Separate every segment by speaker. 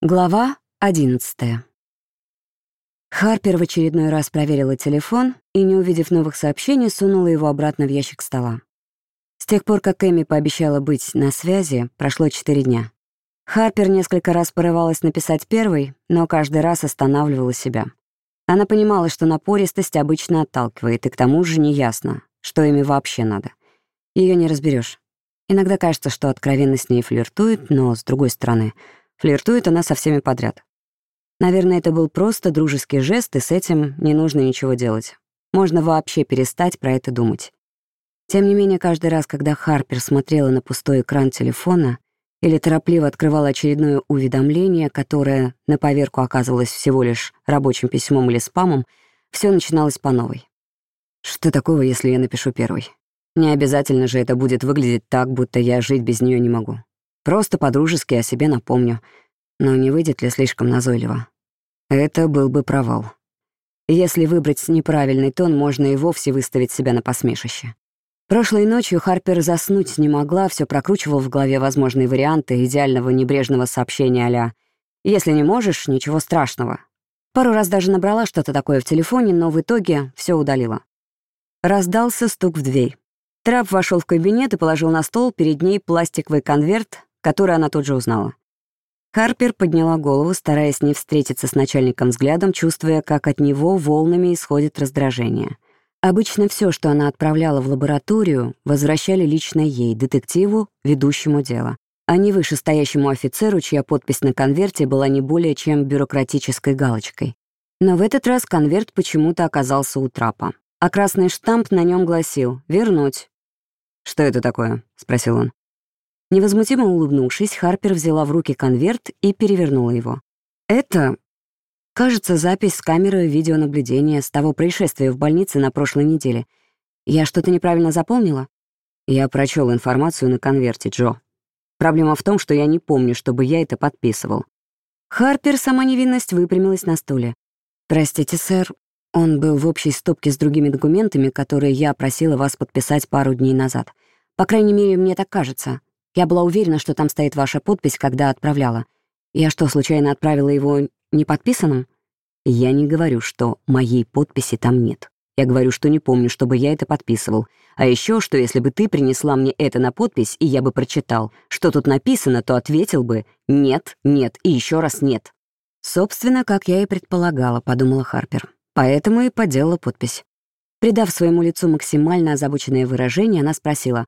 Speaker 1: Глава одиннадцатая. Харпер в очередной раз проверила телефон и, не увидев новых сообщений, сунула его обратно в ящик стола. С тех пор, как Эми пообещала быть на связи, прошло четыре дня. Харпер несколько раз порывалась написать первый, но каждый раз останавливала себя. Она понимала, что напористость обычно отталкивает, и к тому же неясно, что ими вообще надо. Ее не разберешь. Иногда кажется, что откровенно с ней флиртует, но, с другой стороны — Флиртует она со всеми подряд. Наверное, это был просто дружеский жест, и с этим не нужно ничего делать. Можно вообще перестать про это думать. Тем не менее, каждый раз, когда Харпер смотрела на пустой экран телефона или торопливо открывала очередное уведомление, которое на поверку оказывалось всего лишь рабочим письмом или спамом, все начиналось по новой. Что такого, если я напишу первый? Не обязательно же это будет выглядеть так, будто я жить без нее не могу. Просто по-дружески о себе напомню. Но не выйдет ли слишком назойливо? Это был бы провал. Если выбрать неправильный тон, можно и вовсе выставить себя на посмешище. Прошлой ночью Харпер заснуть не могла, все прокручивал в голове возможные варианты идеального небрежного сообщения а «Если не можешь, ничего страшного». Пару раз даже набрала что-то такое в телефоне, но в итоге все удалила. Раздался стук в дверь. Трап вошел в кабинет и положил на стол перед ней пластиковый конверт который она тут же узнала. Харпер подняла голову, стараясь не встретиться с начальником взглядом, чувствуя, как от него волнами исходит раздражение. Обычно все, что она отправляла в лабораторию, возвращали лично ей, детективу, ведущему дело, а не вышестоящему офицеру, чья подпись на конверте была не более чем бюрократической галочкой. Но в этот раз конверт почему-то оказался у трапа, а красный штамп на нем гласил «Вернуть». «Что это такое?» — спросил он. Невозмутимо улыбнувшись, Харпер взяла в руки конверт и перевернула его. «Это, кажется, запись с камеры видеонаблюдения с того происшествия в больнице на прошлой неделе. Я что-то неправильно заполнила?» Я прочел информацию на конверте, Джо. Проблема в том, что я не помню, чтобы я это подписывал. Харпер, сама невинность, выпрямилась на стуле. «Простите, сэр, он был в общей стопке с другими документами, которые я просила вас подписать пару дней назад. По крайней мере, мне так кажется. Я была уверена, что там стоит ваша подпись, когда отправляла. Я что, случайно отправила его не подписанным? Я не говорю, что моей подписи там нет. Я говорю, что не помню, чтобы я это подписывал. А еще, что если бы ты принесла мне это на подпись, и я бы прочитал, что тут написано, то ответил бы «нет, нет и еще раз нет». Собственно, как я и предполагала, подумала Харпер. Поэтому и поделала подпись. Придав своему лицу максимально озабоченное выражение, она спросила,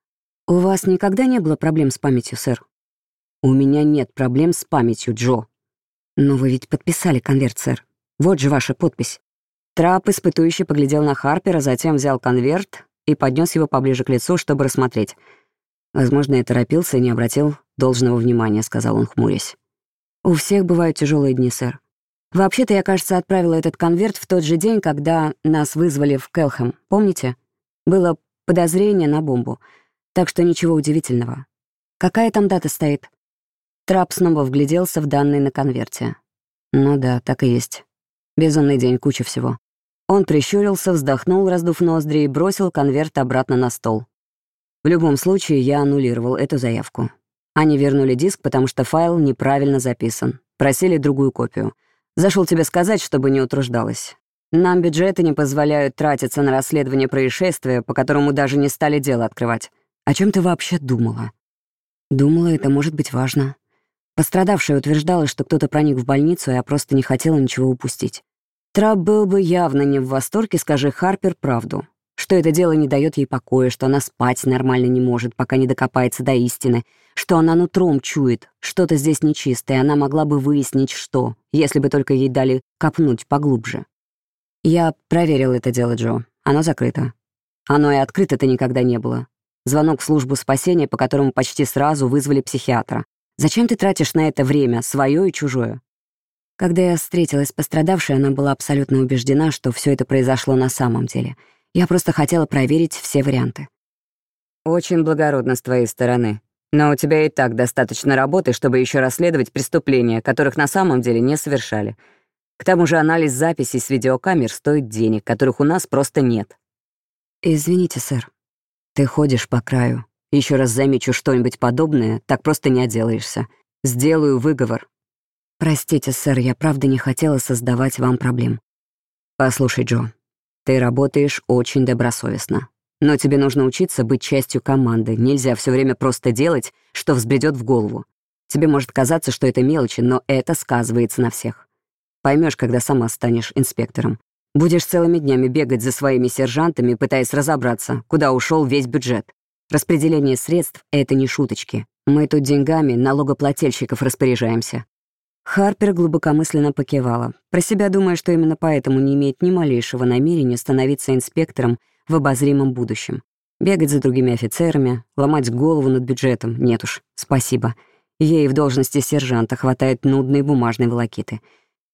Speaker 1: «У вас никогда не было проблем с памятью, сэр?» «У меня нет проблем с памятью, Джо». «Но вы ведь подписали конверт, сэр. Вот же ваша подпись». Трап испытующе поглядел на Харпера, затем взял конверт и поднес его поближе к лицу, чтобы рассмотреть. «Возможно, я торопился и не обратил должного внимания», — сказал он, хмурясь. «У всех бывают тяжелые дни, сэр. Вообще-то я, кажется, отправила этот конверт в тот же день, когда нас вызвали в Келхэм. Помните? Было подозрение на бомбу. Так что ничего удивительного. Какая там дата стоит? Трап снова вгляделся в данные на конверте. Ну да, так и есть. Безумный день, куча всего. Он прищурился, вздохнул, раздув ноздри, и бросил конверт обратно на стол. В любом случае, я аннулировал эту заявку. Они вернули диск, потому что файл неправильно записан. Просили другую копию. Зашел тебе сказать, чтобы не утруждалась. Нам бюджеты не позволяют тратиться на расследование происшествия, по которому даже не стали дело открывать. О чем ты вообще думала? Думала, это может быть важно. Пострадавшая утверждала, что кто-то проник в больницу, а я просто не хотела ничего упустить. Трап был бы явно не в восторге, скажи Харпер правду. Что это дело не дает ей покоя, что она спать нормально не может, пока не докопается до истины, что она нутром чует, что-то здесь нечисто, и она могла бы выяснить, что, если бы только ей дали копнуть поглубже. Я проверил это дело, Джо. Оно закрыто. Оно и открыто-то никогда не было. Звонок в службу спасения, по которому почти сразу вызвали психиатра. Зачем ты тратишь на это время, свое и чужое? Когда я встретилась с пострадавшей, она была абсолютно убеждена, что все это произошло на самом деле. Я просто хотела проверить все варианты. «Очень благородно с твоей стороны. Но у тебя и так достаточно работы, чтобы еще расследовать преступления, которых на самом деле не совершали. К тому же анализ записей с видеокамер стоит денег, которых у нас просто нет». «Извините, сэр», ты ходишь по краю. Еще раз замечу что-нибудь подобное, так просто не отделаешься. Сделаю выговор. «Простите, сэр, я правда не хотела создавать вам проблем». «Послушай, Джо, ты работаешь очень добросовестно. Но тебе нужно учиться быть частью команды. Нельзя все время просто делать, что взбредет в голову. Тебе может казаться, что это мелочи, но это сказывается на всех. Поймешь, когда сама станешь инспектором. Будешь целыми днями бегать за своими сержантами, пытаясь разобраться, куда ушел весь бюджет. Распределение средств — это не шуточки. Мы тут деньгами налогоплательщиков распоряжаемся. Харпер глубокомысленно покивала, про себя думая, что именно поэтому не имеет ни малейшего намерения становиться инспектором в обозримом будущем. Бегать за другими офицерами, ломать голову над бюджетом — нет уж, спасибо. Ей в должности сержанта хватает нудной бумажной волокиты.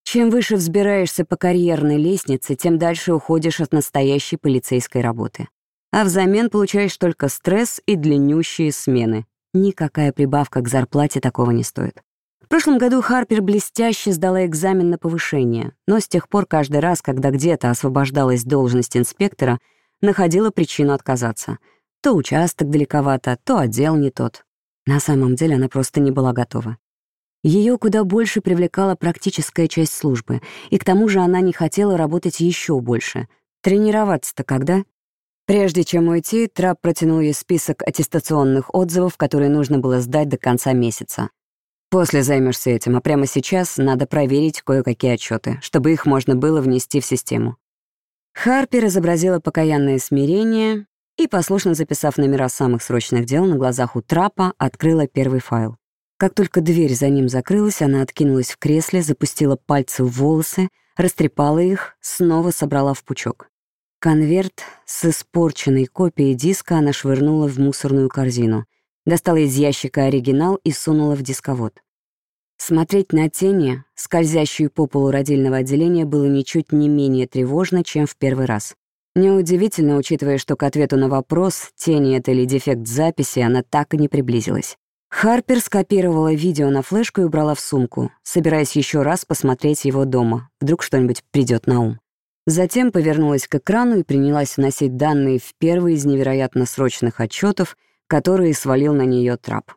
Speaker 1: Чем выше взбираешься по карьерной лестнице, тем дальше уходишь от настоящей полицейской работы. А взамен получаешь только стресс и длиннющие смены. Никакая прибавка к зарплате такого не стоит. В прошлом году Харпер блестяще сдала экзамен на повышение, но с тех пор каждый раз, когда где-то освобождалась должность инспектора, находила причину отказаться. То участок далековато, то отдел не тот. На самом деле она просто не была готова. Ее куда больше привлекала практическая часть службы, и к тому же она не хотела работать еще больше. Тренироваться-то когда? Прежде чем уйти, Трап протянул ей список аттестационных отзывов, которые нужно было сдать до конца месяца. После займешься этим, а прямо сейчас надо проверить кое-какие отчеты, чтобы их можно было внести в систему. Харпер изобразила покаянное смирение и, послушно записав номера самых срочных дел на глазах у трапа, открыла первый файл. Как только дверь за ним закрылась, она откинулась в кресле, запустила пальцы в волосы, растрепала их, снова собрала в пучок. Конверт с испорченной копией диска она швырнула в мусорную корзину достала из ящика оригинал и сунула в дисковод. Смотреть на тени, скользящую по полу родильного отделения, было ничуть не менее тревожно, чем в первый раз. Неудивительно, учитывая, что к ответу на вопрос, тени это или дефект записи, она так и не приблизилась. Харпер скопировала видео на флешку и убрала в сумку, собираясь еще раз посмотреть его дома. Вдруг что-нибудь придет на ум. Затем повернулась к экрану и принялась вносить данные в первый из невероятно срочных отчетов, который свалил на нее трап.